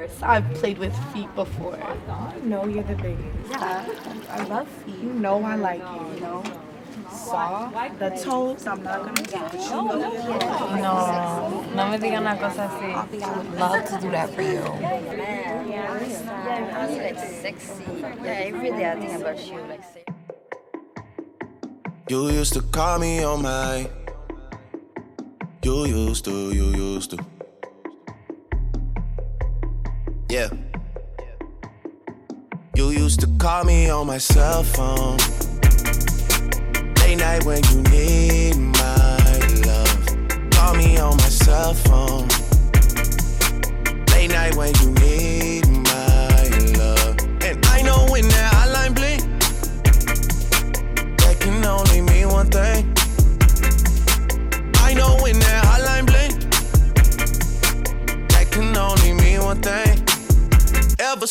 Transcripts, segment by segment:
course, I've played with feet before. You know you're the biggest. Yeah, I love feet. You know I like you, you know? Saw the toes, I'm not gonna get you. know you're the biggest. No, no me digan una cosa así. Love to do that for you. Man, yeah, it's like sexy. Yeah, every day I think about you, like sexy. You used to call me on my. You used to, you used to. Yeah. You used to call me on my cell phone. Late night when you need my love. Call me on my cell phone. Late night when you need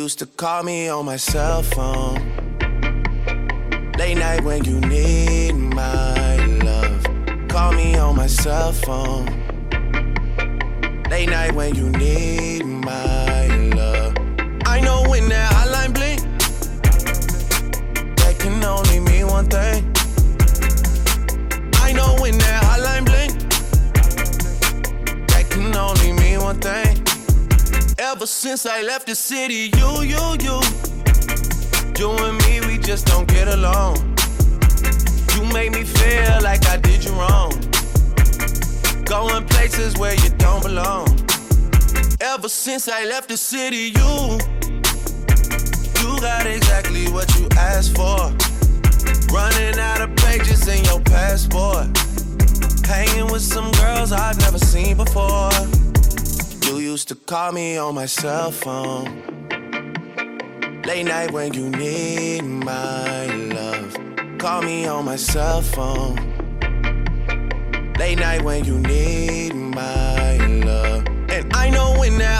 Used to call me on my cell phone. Late night when you need my love. Call me on my cell phone. Late night when you need since I left the city, you, you, you. You and me, we just don't get along. You make me feel like I did you wrong. Going places where you don't belong. Ever since I left the city, you. You got exactly what you asked for. To call me on my cell phone. Late night when you need my love. Call me on my cell phone. Late night when you need my love. And I know when that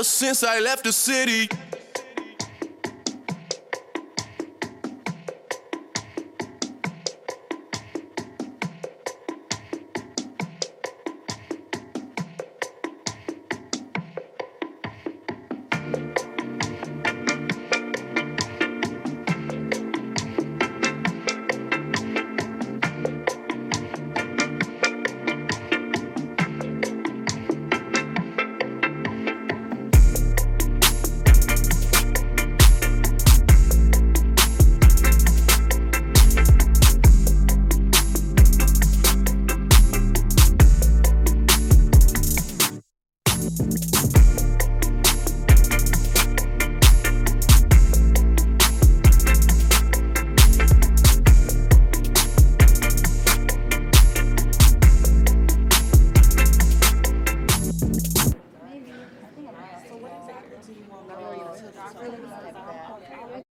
Ever since I left the city, really? was